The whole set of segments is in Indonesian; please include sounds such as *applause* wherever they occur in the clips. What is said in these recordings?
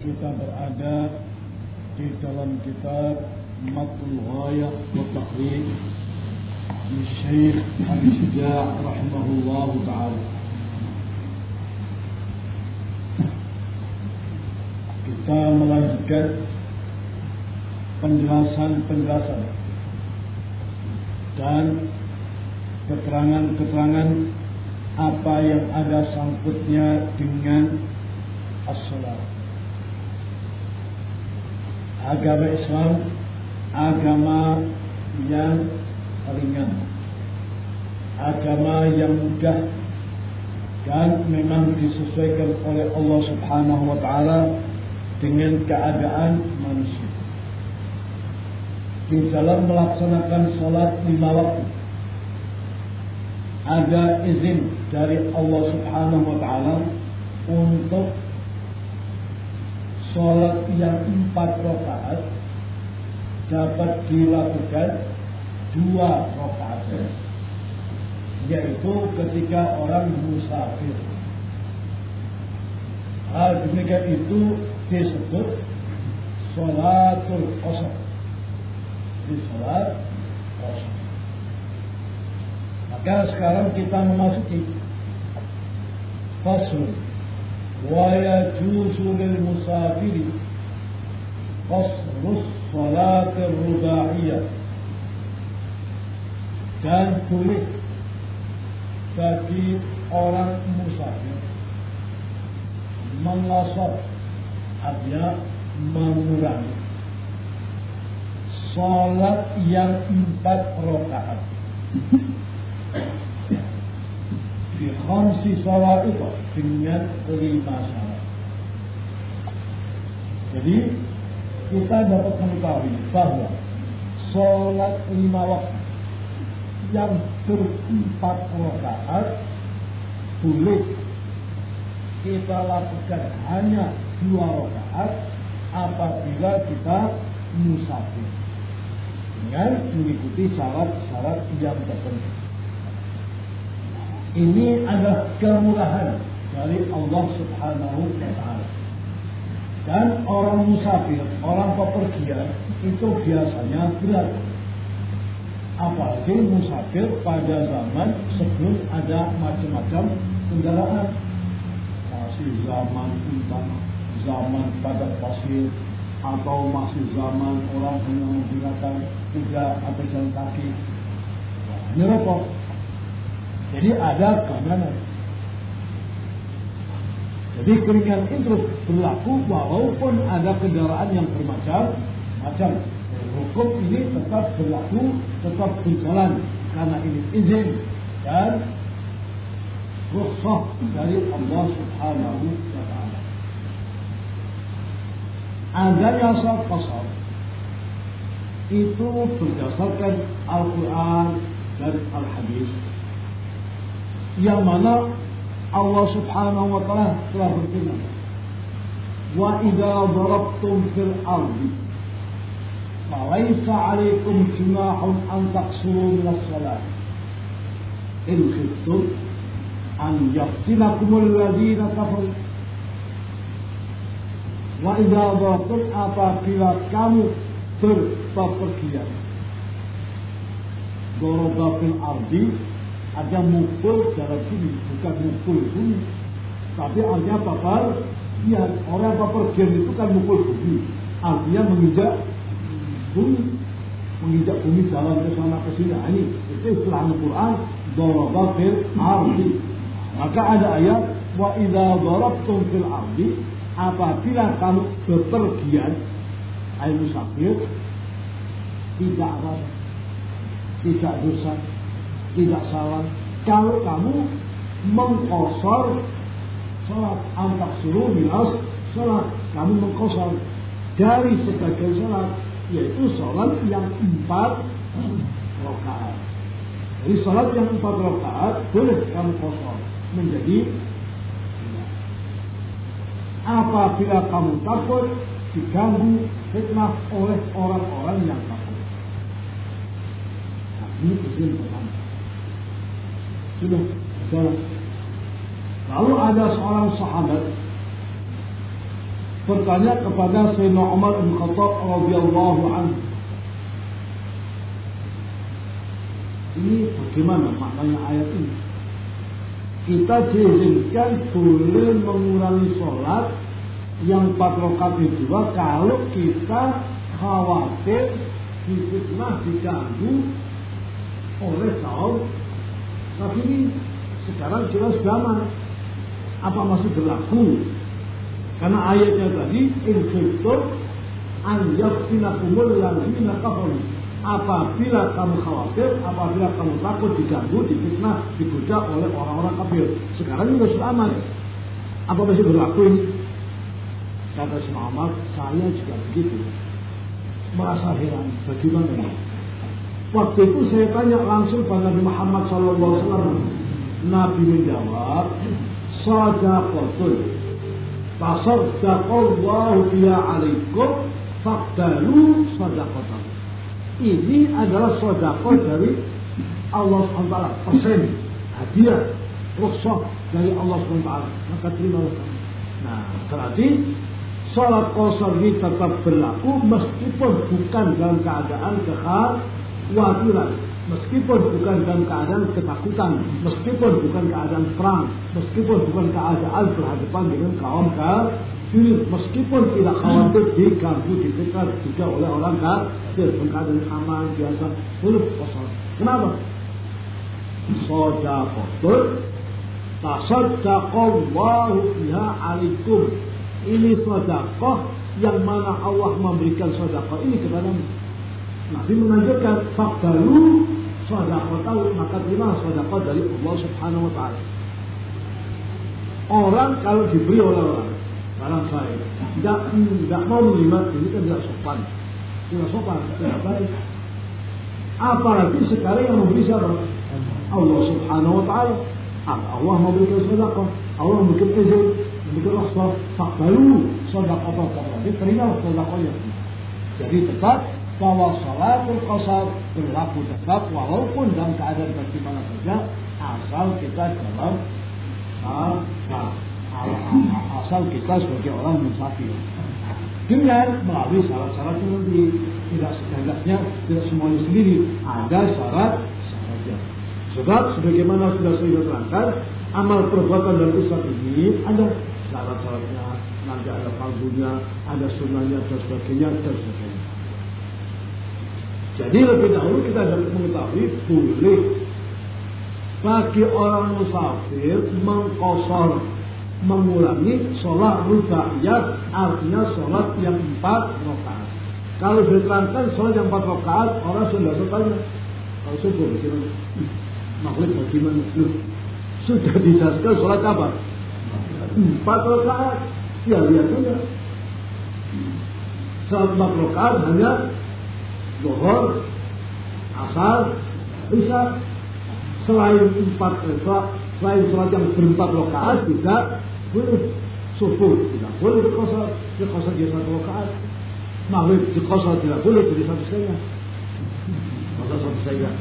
Kita berada di dalam kitab Matul Ghayah wa Taqrib di Syekh Ali Syija' rahimahullah taala. Kita melanjutkan penjelasan-penjelasan dan keterangan-keterangan apa yang ada sangkutnya dengan as-salat. Agama Islam agama yang ringan. Agama yang mudah dan memang disesuaikan oleh Allah Subhanahu wa taala dengan keadaan manusia. Di dalam melaksanakan salat lima waktu ada izin dari Allah Subhanahu wa taala untuk sholat yang empat rakaat dapat dilakukan dua rakaat yaitu ketika orang musafir. Hal demikian itu disebut sholatul qasar. Di sholat qasar. Maka sekarang kita memasuki fasl lil musafiri qasrus salat rubaiyah dan boleh bagi orang musafir mengasar artinya mengurangi salat yang empat rakaat *laughs* di khamsi salat itu dengan lima salat. Jadi kita dapat mengetahui bahwa sholat lima waktu yang berempat rakaat boleh kita lakukan hanya dua rakaat apabila kita musafir dengan mengikuti syarat-syarat yang tertentu. Ini adalah kemurahan dari Allah Subhanahu wa taala. Dan orang musafir, orang pepergian itu biasanya berat. Apalagi musafir pada zaman sebelum ada macam-macam kendaraan. Masih zaman tentang zaman pada pasir atau masih zaman orang hanya menggunakan kuda atau jalan kaki. Ini repot. Jadi ada keringanan. Jadi keringanan itu berlaku walaupun ada kendaraan yang bermacam-macam. Hukum ini tetap berlaku, tetap berjalan karena ini izin dan rukhsah dari Allah Subhanahu wa taala. Adanya salat qasar itu berdasarkan Al-Quran dan Al-Hadis yang mana Allah Subhanahu wa taala telah berfirman wa idza darabtum fil ardi falaysa 'alaykum junahun an taqsuru min as-salat in khiftum an yaftinakum alladhina kafaru. Wa idza darabtum apabila kamu berpergian Doroba fil ardi ada mukul dalam bumi, bukan mukul bumi. Tapi artinya papar, ya orang bepergian itu kan mukul bumi. Artinya menginjak bumi, menginjak bumi jalan ke sana ke sini. Nah, ini itu istilah Al-Quran, doroba fil ardi. Maka ada ayat, wa idza darabtum fil ardi, apabila kamu bepergian, ayo musafir, tidak ada, tidak dosa, tidak salah. Kalau kamu mengkosor sholat antak suruh milas sholat kamu mengkosor dari sebagian sholat yaitu sholat yang empat rakaat. Jadi sholat yang empat rakaat boleh kamu kosor menjadi apabila kamu takut diganggu fitnah oleh orang-orang yang takut. Nah, ini izin pertama sudah jalan. Lalu ada seorang sahabat bertanya kepada Sayyidina Umar bin Khattab radhiyallahu anhu. Ini bagaimana maknanya ayat ini? Kita diizinkan boleh mengurangi sholat yang empat rakaat itu kalau kita khawatir difitnah diganggu oleh kaum tapi ini sekarang kita sudah aman apa masih berlaku? Karena ayatnya tadi in khiftum an yaftinakumul ladzina kafaru. Apabila kamu khawatir apabila kamu takut diganggu difitnah digoda oleh orang-orang kafir. Sekarang ini sudah aman apa masih berlaku ini? Kata Muhammad saya juga begitu. Merasa heran bagaimana ini waktu itu saya tanya langsung pada Nabi Muhammad SAW Nabi menjawab sadaqatul Tasaddaqallahu biya alaikum fakdalu sadaqatan. Ini adalah sedekah dari Allah SWT. Persen, hadiah, rukhsah dari Allah SWT. Maka terimalah Nah, berarti sholat kosor ini tetap berlaku meskipun bukan dalam keadaan kekhawatiran meskipun bukan dalam keadaan ketakutan, meskipun bukan keadaan perang, meskipun bukan keadaan berhadapan dengan kaum kafir, meskipun tidak khawatir diganggu, disekat juga oleh orang kafir, keadaan aman biasa, boleh kosong. Kenapa? Sodakotul tasaddaqallahu biha alaikum. Ini sodakoh yang mana Allah memberikan sodakoh ini kepadamu. Nabi mengajarkan fakdalu tahu maka terima sedekah dari Allah Subhanahu wa taala. Orang kalau diberi oleh orang, barang saya tidak tidak mau menerima ini kan tidak sopan, tidak sopan, tidak baik. Apalagi sekarang yang memberi siapa? Allah Subhanahu wa taala. Allah memberikan sedekah, Allah memberikan izin, memberikan rahmat, fakbalu sedekah Jadi terima sedekahnya. Jadi tetap bahwa salatul qasar berlaku tetap walaupun dalam keadaan bagaimana saja asal kita dalam asal kita sebagai orang musafir. Dengan melalui syarat-syarat tertentu tidak setidaknya tidak semuanya sendiri. Ada syarat saja. Sebab sebagaimana sudah saya terangkan amal perbuatan dalam Islam ini ada syarat-syaratnya. Nanti ada fardunya ada sunnahnya dan sebagainya dan sebagainya jadi lebih dahulu kita harus mengetahui boleh bagi orang musafir mengkosor mengulangi sholat rubaiyat artinya sholat yang empat rakaat. Kalau diterangkan sholat yang empat rakaat orang sudah bertanya kalau subuh bagaimana? Maghrib bagaimana? Sudah dijelaskan sholat apa? Empat rakaat. Ya lihat saja. Sholat empat rakaat hanya Zuhur, Asar, bisa. Selain empat rakaat, selain sholat yang berempat rakaat tidak boleh subuh tidak boleh dikosor dikosor jadi satu rakaat maghrib dikosor tidak boleh jadi satu setengah. Masa satu setengah.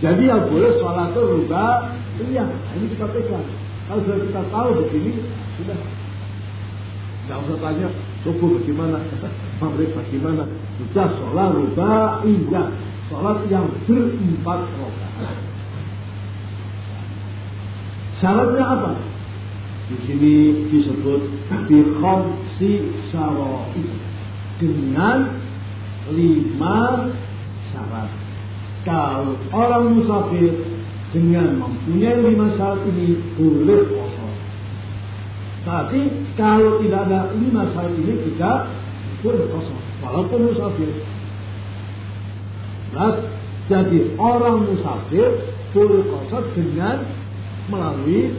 Jadi yang boleh sholat itu rubah iya ini kita pegang. Kalau sudah kita tahu begini sudah. Tidak usah tanya subuh bagaimana, maghrib bagaimana. Sudah sholat rubaiyah. Sholat yang berempat rakaat. Syaratnya apa? Di sini disebut bi khamsi dengan lima syarat. Kalau orang musafir dengan mempunyai lima syarat ini boleh tapi kalau tidak ada lima syarat ini boleh kosong. Walaupun musafir. Nah, jadi orang musafir boleh kosong dengan melalui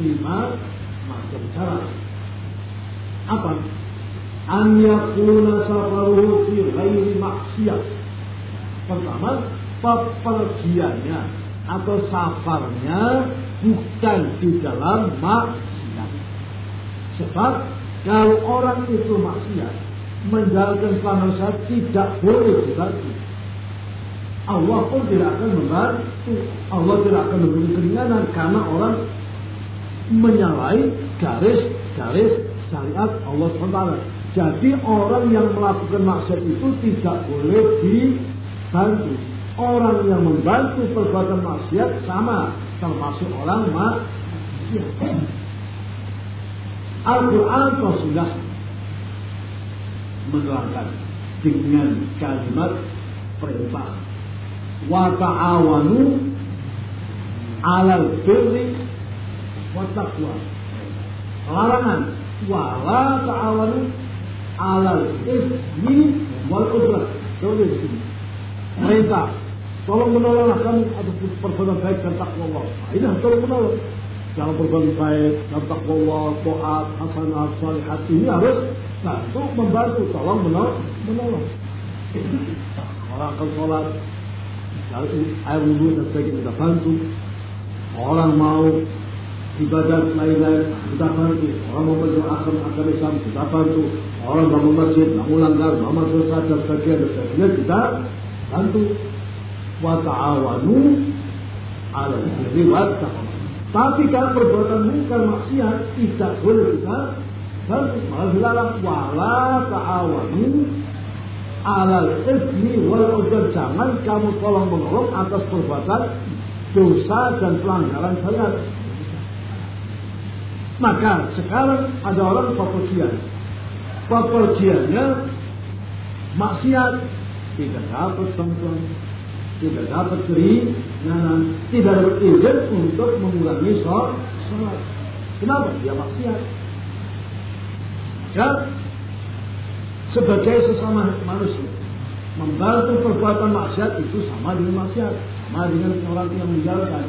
lima macam cara. Apa? An yakuna safaruhu fi ghairi. Pertama, pepergiannya atau safarnya bukan di dalam maksiat Sebab kalau orang itu maksiat menjalankan selama tidak boleh dibantu. Allah pun tidak akan membantu. Allah tidak akan memberi keringanan karena orang menyalahi garis-garis syariat Allah SWT. Jadi orang yang melakukan maksiat itu tidak boleh dibantu. Orang yang membantu perbuatan maksiat sama termasuk orang maksiat. Al-Quran sudah menerangkan dengan kalimat perintah. Wa ta'awanu 'alal birri wa taqwa. Larangan wala ta'awanu 'alal ismi wal udwan. Tulis sini. Perintah. Tolong menolonglah kamu atas perbuatan baik dan takwa Allah. Ini tolong menolong. Dalam perbuatan baik dan takwa Allah, taat, hasanah, salihat ini harus bantu membantu, tolong menolong. menolong. Orang akan sholat, air wudhu dan sebagainya kita bantu. Orang mau ibadah lain-lain kita bantu. Orang mau berdoakan agama Islam kita bantu. Orang bangun masjid, bangun langgar, bangun madrasah dan sebagainya dan sebagainya kita bantu. Wa ta'awanu ala birri wa Tapi kalau perbuatan munkar maksiat tidak boleh kita bantu. Malah wala ta'awanu alal ismi wal udwan jangan kamu tolong menolong atas perbuatan dosa dan pelanggaran syariat. Maka sekarang ada orang pepergian. Pepergiannya maksiat tidak dapat bantuan, tidak dapat keringanan, tidak dapat izin untuk mengulangi sholat. Kenapa? Dia maksiat. Ya, sebagai sesama manusia. Membantu perbuatan maksiat itu sama dengan maksiat, sama dengan orang yang menjalankan.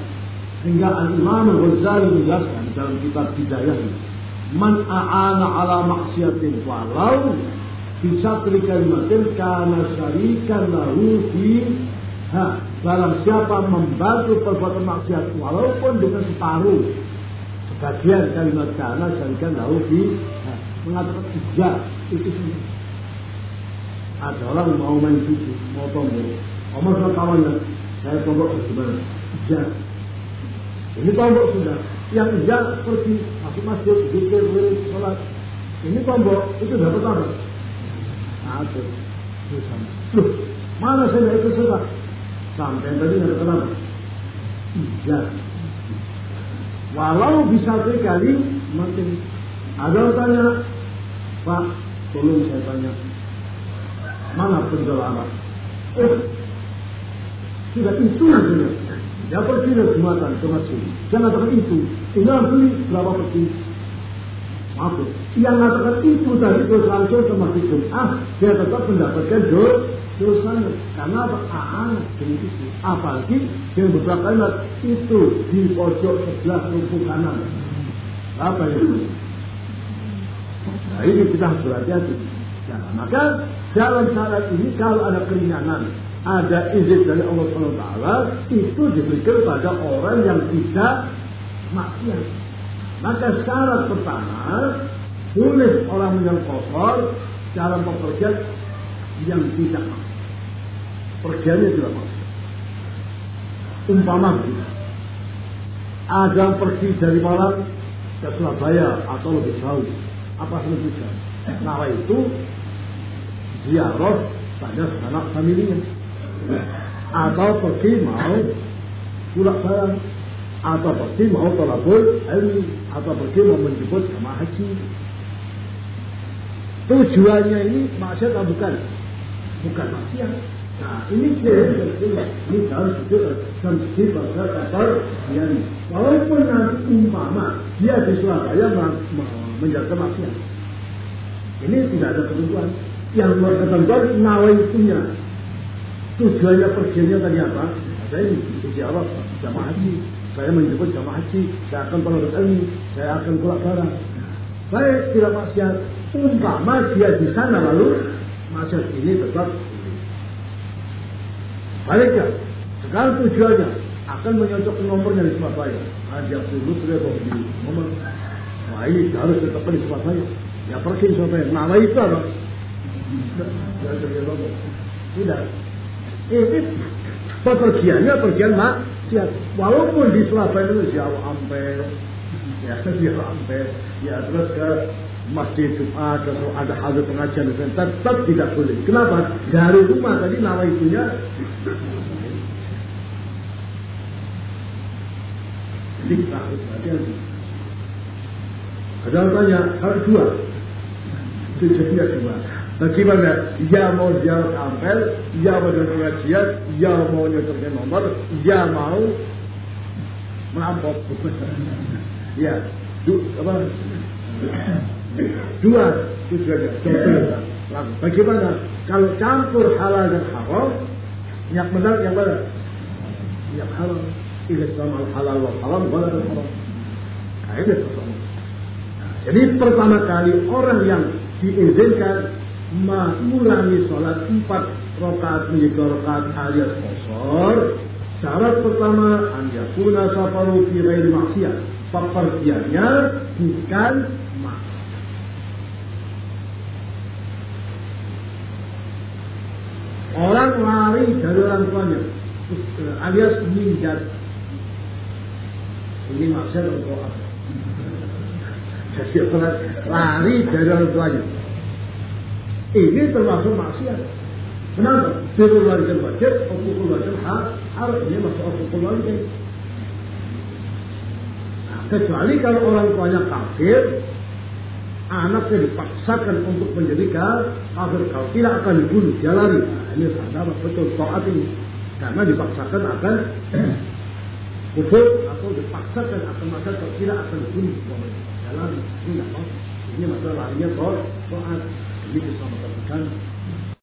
Hingga Al-Imam Al-Ghazali menjelaskan dalam kitab Hidayah Man a'ana ala maksiatin walau bisa kalimatin karena syarikan lahu fi ha, barang siapa membantu perbuatan maksiat walaupun dengan separuh sebagian kalimat karena syarikan lahu fi mengatakan tiga itu semua ada orang mau main judi, mau tombol. Omong sama kawannya, saya tombol gimana? Iya. Ini tombol sudah. Yang iya pergi masuk masjid, zikir, wirid, sholat. Ini tombol itu dapat apa? Ada. Loh, mana saya itu sudah? Sampai tadi ada kenapa? Iya. Walau bisa sekali, makin ada yang tanya, Pak, tolong saya tanya, mana penjual? Eh, sudah itu saja. Ya pergi ke Jumatan ke masjid. Jangan katakan itu. Ini beli berapa pergi? Maaf, yang mengatakan itu tadi terus langsung ke masjid Jum'ah, dia tetap mendapatkan dosanya. Karena apa? Ah, dengan itu. Apalagi dengan beberapa kalimat itu di pojok sebelah rumput kanan. Apa itu? Nah ini kita harus berhati-hati. Nah, maka dalam syarat ini kalau ada keringanan, ada izin dari Allah SWT, itu diberikan pada orang yang tidak maksiat. Maka syarat pertama, boleh orang yang kotor dalam pekerjaan yang tidak maksiat. Pergiannya tidak maksiat. Umpama ada pergi dari Malang ke Surabaya atau lebih jauh, apa lebih jauh. Nah itu ziarah pada sanak familinya. Atau pergi mau pulang barang. Atau pergi mau tolabul ilmi. Atau pergi mau menjemput sama haji. Tujuannya ini maksiat bukan? Bukan maksiat Nah ini dia ini harus dan kapal ini. Walaupun nanti umpama dia di Surabaya menjaga maksiat, ini tidak ada ketentuan yang luar ketentuan nawaitunya. Tujuannya pergiannya tadi apa? Saya ini di Allah jamaah haji. Saya menyebut jamaah haji. Saya akan pelabut ilmu. Saya akan kulak barang. Saya tidak maksiat. Umpama dia di sana lalu maksiat ini tetap baliknya. Sekarang tujuannya akan menyocok nomornya di Surabaya. Ajak dulu sudah di nomor. Ini harus tetap di Surabaya. Ya pergi di Surabaya. Nama itu apa? Tidak. Ini pepergiannya pergian maksiat. Walaupun di Surabaya itu jauh sampai ya *laughs* dia sampai ya terus ke masjid Jumat atau ada hal pengajian tetap tidak boleh. Kenapa? Dari rumah tadi nama itunya jadi takut hati-hati. Ada tanya, kalau dua, tujuannya dua. Bagaimana? Ya mau ziarah ampel, ya mau pengajian, ya mau nyetorkan nomor, ya mau merampok. *laughs* ya, du, apa? Dua tujuannya. Bagaimana? Kalau campur halal dan haram, yang benar yang mana? Yang halal. Ila sama halal wal haram, dan haram. Nah, ini nah, jadi pertama kali orang yang diizinkan mengulangi sholat empat rakaat menjadi rakaat alias kosor. Syarat pertama, anjakuna safaru fi ghairi maksiat. Pepergiannya bukan Lari dari orang tuanya alias minggat. Ini maksud untuk apa? Jadi lari dari orang tuanya. Ini termasuk maksiat. Kenapa? Birul walidain wajib, hukukul wajib harus dia masuk hukukul walidain. Nah, kecuali kalau orang tuanya kafir, anaknya dipaksakan untuk menjadi kafir kalau tidak akan dibunuh dia lari ini sadar betul taat ini. Karena dipaksakan akan *clears throat* kufur atau dipaksakan akan masa tidak akan dibunuh dia lari ini apa ini masalah larinya taat ini bisa mengatakan